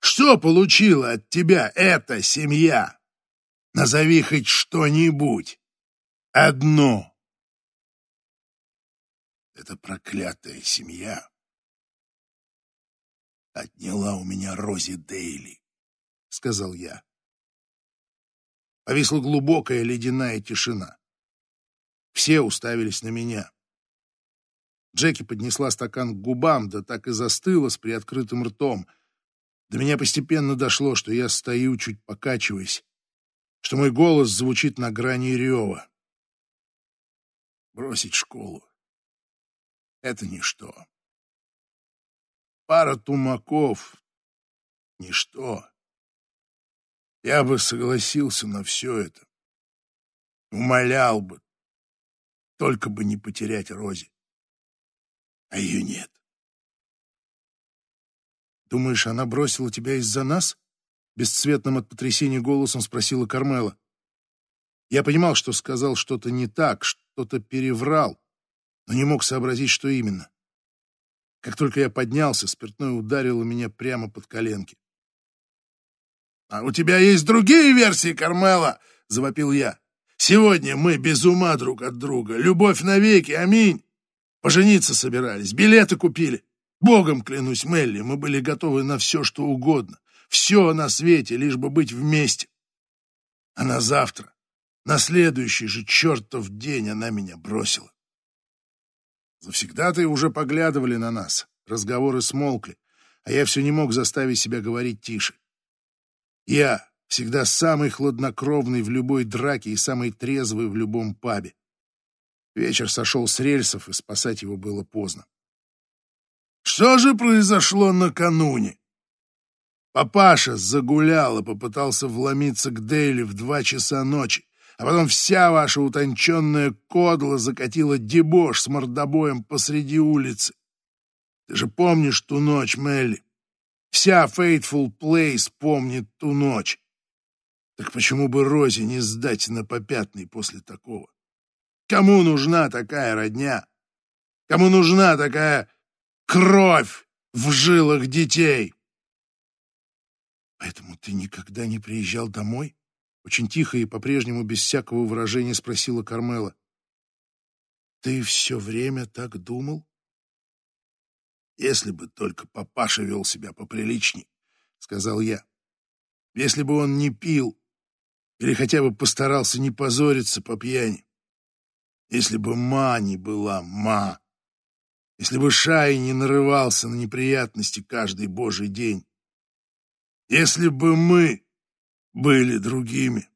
Что получила от тебя эта семья? Назови хоть что-нибудь. Одно. Эта проклятая семья отняла у меня Рози Дейли, — сказал я. Повисла глубокая ледяная тишина. Все уставились на меня. Джеки поднесла стакан к губам, да так и застыла с приоткрытым ртом. До меня постепенно дошло, что я стою, чуть покачиваясь, что мой голос звучит на грани рева. Бросить школу — это ничто. Пара тумаков — ничто. Я бы согласился на все это. Умолял бы, только бы не потерять Рози. А ее нет. «Думаешь, она бросила тебя из-за нас?» Бесцветным от потрясения голосом спросила Кармела. Я понимал, что сказал что-то не так, что-то переврал, но не мог сообразить, что именно. Как только я поднялся, спиртное ударило меня прямо под коленки. «А у тебя есть другие версии, Кармела?» — завопил я. «Сегодня мы без ума друг от друга. Любовь навеки, аминь. Пожениться собирались, билеты купили. Богом клянусь, Мелли, мы были готовы на все, что угодно. Все на свете, лишь бы быть вместе. А на завтра, на следующий же чертов день она меня бросила. Завсегда-то уже поглядывали на нас, разговоры смолкли, а я все не мог заставить себя говорить тише. Я всегда самый хладнокровный в любой драке и самый трезвый в любом пабе. Вечер сошел с рельсов, и спасать его было поздно. Что же произошло накануне? Папаша загулял и попытался вломиться к Дейли в два часа ночи, а потом вся ваша утонченная кодла закатила дебош с мордобоем посреди улицы. Ты же помнишь ту ночь, Мелли? Вся Faithful Place помнит ту ночь. Так почему бы Розе не сдать на попятный после такого? Кому нужна такая родня? Кому нужна такая кровь в жилах детей? Поэтому ты никогда не приезжал домой? Очень тихо и по-прежнему без всякого выражения спросила Кармела. Ты все время так думал? Если бы только папаша вел себя поприличней, сказал я. Если бы он не пил или хотя бы постарался не позориться по пьяни. Если бы ма не была ма. Если бы Шай не нарывался на неприятности каждый божий день. Если бы мы были другими.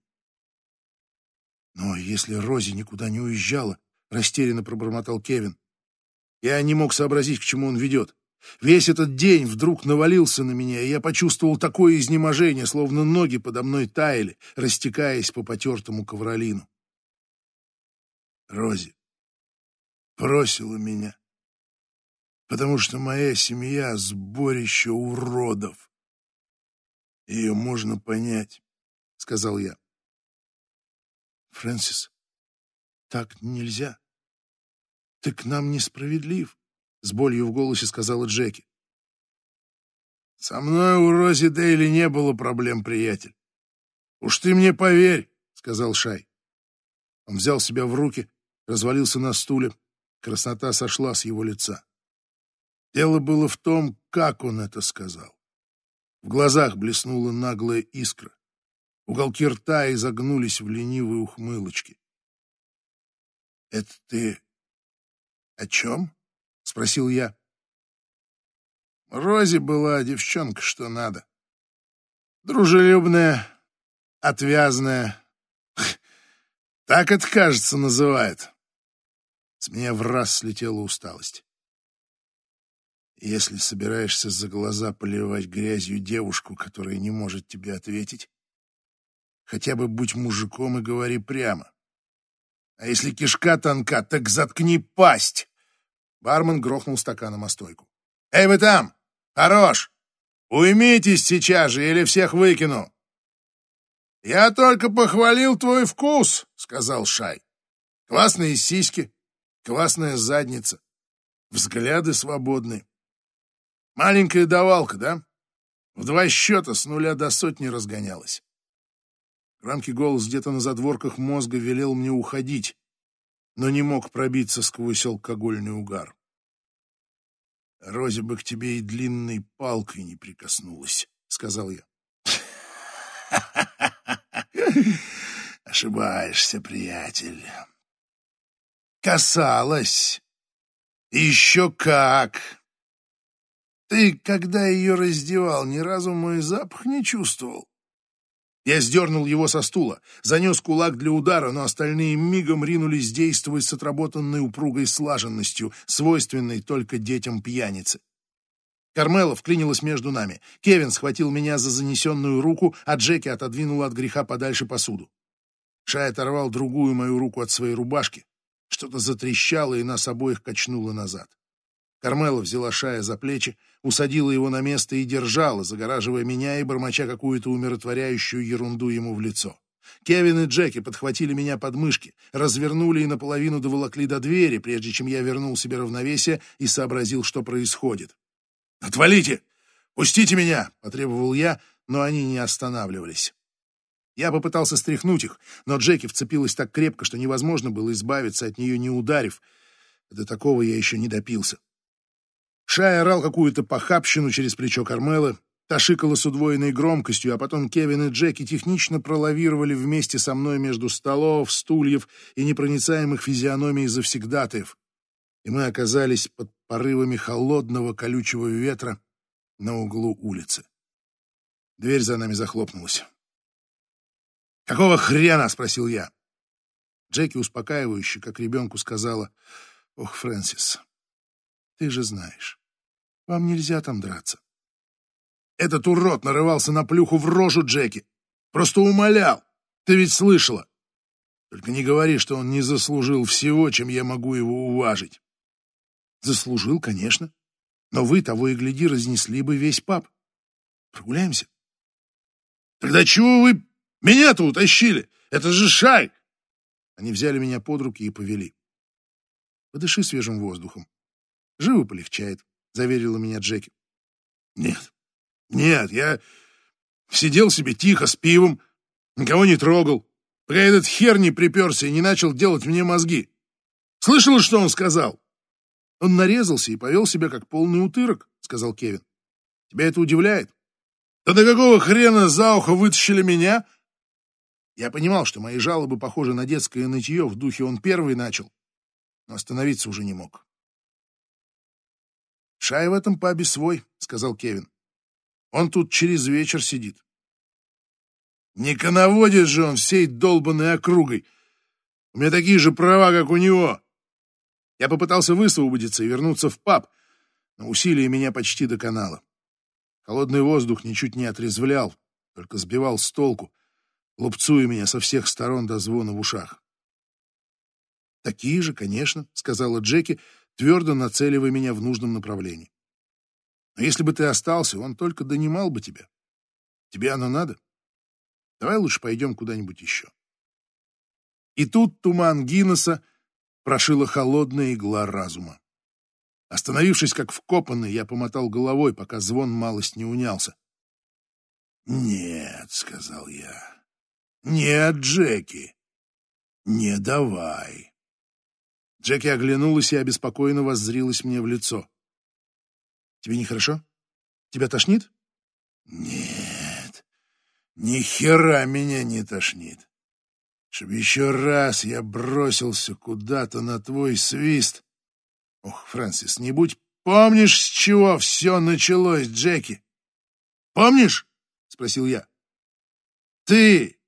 Но если Рози никуда не уезжала, растерянно пробормотал Кевин. Я не мог сообразить, к чему он ведет. Весь этот день вдруг навалился на меня, и я почувствовал такое изнеможение, словно ноги подо мной таяли, растекаясь по потертому ковролину. Рози бросила меня, потому что моя семья — сборище уродов. Ее можно понять, — сказал я. Фрэнсис, так нельзя. Ты к нам несправедлив, — с болью в голосе сказала Джеки. Со мной у Рози Дейли не было проблем, приятель. Уж ты мне поверь, — сказал Шай. Он взял себя в руки, развалился на стуле. Краснота сошла с его лица. Дело было в том, как он это сказал. В глазах блеснула наглая искра. Уголки рта изогнулись в ленивые ухмылочки. — Это ты о чем? — спросил я. Рози была девчонка, что надо. Дружелюбная, отвязная. Так это, кажется, называют. С меня в раз слетела усталость. Если собираешься за глаза поливать грязью девушку, которая не может тебе ответить, хотя бы будь мужиком и говори прямо. А если кишка тонка, так заткни пасть. Бармен грохнул стаканом о стойку. Эй, вы там! Хорош! Уймитесь сейчас же, или всех выкину! Я только похвалил твой вкус, сказал Шай. Классные сиськи, классная задница, взгляды свободные. Маленькая давалка, да? В два счета с нуля до сотни разгонялась. Громкий голос где-то на задворках мозга велел мне уходить, но не мог пробиться сквозь алкогольный угар. «Розе бы к тебе и длинной палкой не прикоснулась», — сказал я. Ошибаешься, приятель. Касалась. Еще как. Ты, когда ее раздевал, ни разу мой запах не чувствовал. Я сдернул его со стула, занес кулак для удара, но остальные мигом ринулись действовать с отработанной упругой слаженностью, свойственной только детям пьяницы. Кармела вклинилась между нами. Кевин схватил меня за занесенную руку, а Джеки отодвинула от греха подальше посуду. Шай оторвал другую мою руку от своей рубашки. Что-то затрещало, и нас обоих качнуло назад. Кармела взяла Шая за плечи, усадила его на место и держала, загораживая меня и бормоча какую-то умиротворяющую ерунду ему в лицо. Кевин и Джеки подхватили меня под мышки, развернули и наполовину доволокли до двери, прежде чем я вернул себе равновесие и сообразил, что происходит. «Отвалите! Пустите меня!» — потребовал я, но они не останавливались. Я попытался стряхнуть их, но Джеки вцепилась так крепко, что невозможно было избавиться от нее, не ударив. До такого я еще не допился. Шай орал какую-то похабщину через плечо Кармелы, та шикала с удвоенной громкостью, а потом Кевин и Джеки технично пролавировали вместе со мной между столов, стульев и непроницаемых физиономий завсегдатаев и мы оказались под порывами холодного колючего ветра на углу улицы. Дверь за нами захлопнулась. «Какого хрена?» — спросил я. Джеки успокаивающе, как ребенку, сказала, «Ох, Фрэнсис, ты же знаешь, вам нельзя там драться». Этот урод нарывался на плюху в рожу Джеки. Просто умолял. Ты ведь слышала. Только не говори, что он не заслужил всего, чем я могу его уважить. Заслужил, конечно. Но вы, того и гляди, разнесли бы весь пап. Прогуляемся? Тогда чего вы меня-то утащили? Это же шай! Они взяли меня под руки и повели. Подыши свежим воздухом. Живо полегчает, заверила меня Джеки. Нет, нет, я сидел себе тихо с пивом, никого не трогал, пока этот хер не приперся и не начал делать мне мозги. Слышала, что он сказал? Он нарезался и повел себя как полный утырок, сказал Кевин. Тебя это удивляет? Да до какого хрена за ухо вытащили меня? Я понимал, что мои жалобы похожи на детское нытье, в духе он первый начал, но остановиться уже не мог. «Шай в этом пабе свой», — сказал Кевин. «Он тут через вечер сидит». «Не коноводит же он всей долбанной округой. У меня такие же права, как у него. Я попытался высвободиться и вернуться в паб, но усилие меня почти доконало. Холодный воздух ничуть не отрезвлял, только сбивал с толку, лупцуя меня со всех сторон до звона в ушах. «Такие же, конечно», — сказала Джеки, твердо нацеливая меня в нужном направлении. «Но если бы ты остался, он только донимал бы тебя. Тебе оно надо? Давай лучше пойдем куда-нибудь еще». И тут туман Гиннесса прошила холодная игла разума. Остановившись как вкопанный, я помотал головой, пока звон малость не унялся. «Нет», — сказал я, — «нет, Джеки, не давай». Джеки оглянулась и обеспокоенно воззрилась мне в лицо. «Тебе нехорошо? Тебя тошнит?» «Нет, ни хера меня не тошнит чтоб еще раз я бросился куда-то на твой свист. Ох, Фрэнсис, не будь... Помнишь, с чего все началось, Джеки? Помнишь? — спросил я. Ты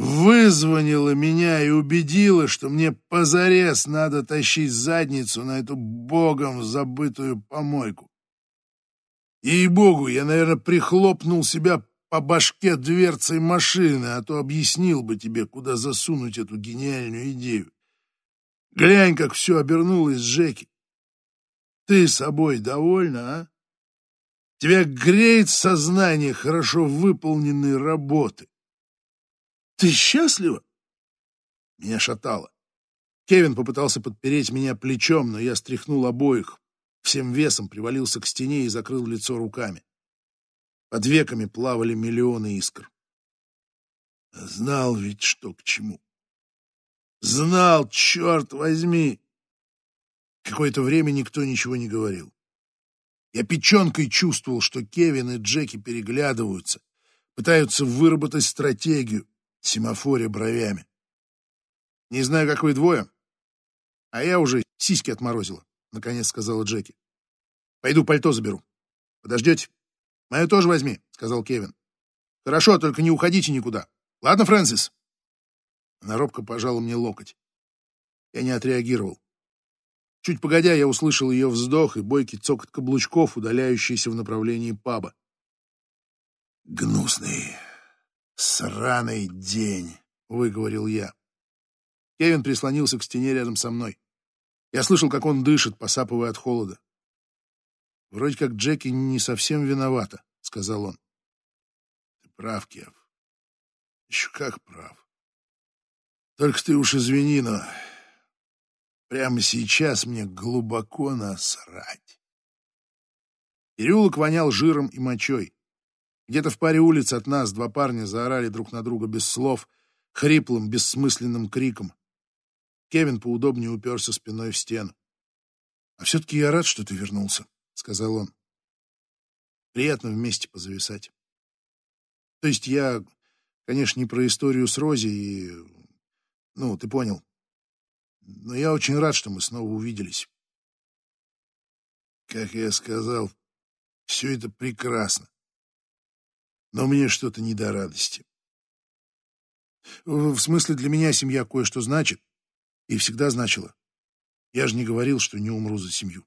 вызвонила меня и убедила, что мне позарез надо тащить задницу на эту богом забытую помойку. Ей-богу, я, наверное, прихлопнул себя по башке дверцей машины, а то объяснил бы тебе, куда засунуть эту гениальную идею. Глянь, как все обернулось, Джеки. Ты собой довольна, а? Тебя греет сознание хорошо выполненной работы. Ты счастлива? Меня шатало. Кевин попытался подпереть меня плечом, но я стряхнул обоих, всем весом привалился к стене и закрыл лицо руками. Под веками плавали миллионы искр. Знал ведь, что к чему. Знал, черт возьми! Какое-то время никто ничего не говорил. Я печенкой чувствовал, что Кевин и Джеки переглядываются, пытаются выработать стратегию, семафоря бровями. Не знаю, как вы двое, а я уже сиськи отморозила, наконец сказала Джеки. Пойду пальто заберу. Подождете? Мое тоже возьми, сказал Кевин. Хорошо, только не уходите никуда. Ладно, Фрэнсис? Она робко пожала мне локоть. Я не отреагировал. Чуть погодя, я услышал ее вздох и бойкий цокот каблучков, удаляющийся в направлении паба. «Гнусный, сраный день», — выговорил я. Кевин прислонился к стене рядом со мной. Я слышал, как он дышит, посапывая от холода. «Вроде как Джеки не совсем виновата», — сказал он. «Ты прав, Кев. Еще как прав. Только ты уж извини, но Прямо сейчас мне глубоко насрать. Переулок вонял жиром и мочой. Где-то в паре улиц от нас два парня заорали друг на друга без слов, хриплым, бессмысленным криком. Кевин поудобнее уперся спиной в стену. «А все-таки я рад, что ты вернулся», — сказал он. «Приятно вместе позависать. То есть я, конечно, не про историю с Рози и... Ну, ты понял но я очень рад, что мы снова увиделись. Как я сказал, все это прекрасно. Но мне что-то не до радости. В смысле, для меня семья кое-что значит. И всегда значила. Я же не говорил, что не умру за семью.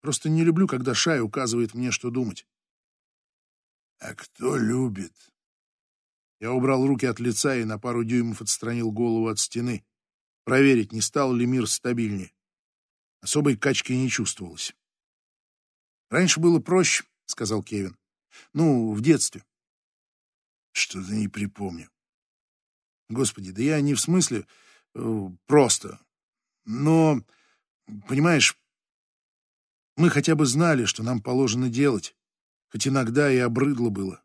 Просто не люблю, когда Шай указывает мне, что думать. А кто любит? Я убрал руки от лица и на пару дюймов отстранил голову от стены проверить, не стал ли мир стабильнее. Особой качки не чувствовалось. «Раньше было проще», — сказал Кевин. «Ну, в детстве». «Что-то не припомню». «Господи, да я не в смысле э, просто. Но, понимаешь, мы хотя бы знали, что нам положено делать, хоть иногда и обрыдло было.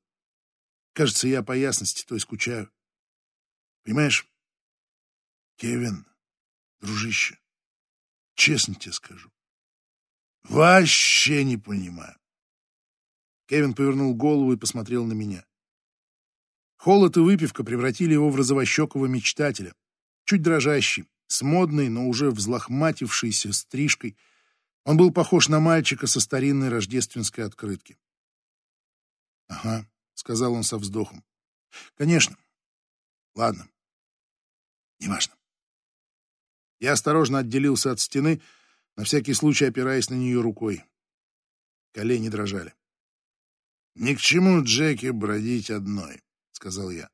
Кажется, я по ясности той скучаю. Понимаешь, Кевин, дружище, честно тебе скажу, вообще не понимаю. Кевин повернул голову и посмотрел на меня. Холод и выпивка превратили его в розовощекого мечтателя, чуть дрожащий, с модной, но уже взлохматившейся стрижкой. Он был похож на мальчика со старинной рождественской открытки. «Ага», — сказал он со вздохом. «Конечно. Ладно. Неважно». Я осторожно отделился от стены, на всякий случай опираясь на нее рукой. Колени дрожали. «Ни к чему Джеки бродить одной», — сказал я.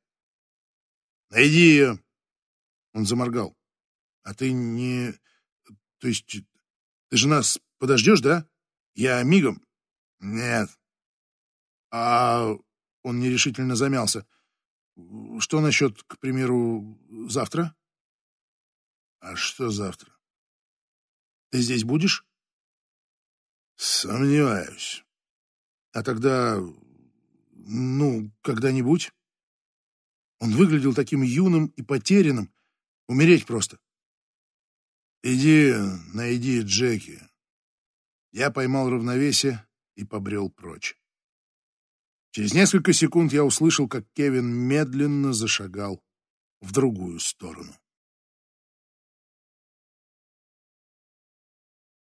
«Найди ее!» Он заморгал. «А ты не... То есть ты же нас подождешь, да? Я мигом?» «Нет». «А...» — он нерешительно замялся. «Что насчет, к примеру, завтра?» А что завтра? Ты здесь будешь? Сомневаюсь. А тогда, ну, когда-нибудь? Он выглядел таким юным и потерянным. Умереть просто. Иди, найди Джеки. Я поймал равновесие и побрел прочь. Через несколько секунд я услышал, как Кевин медленно зашагал в другую сторону.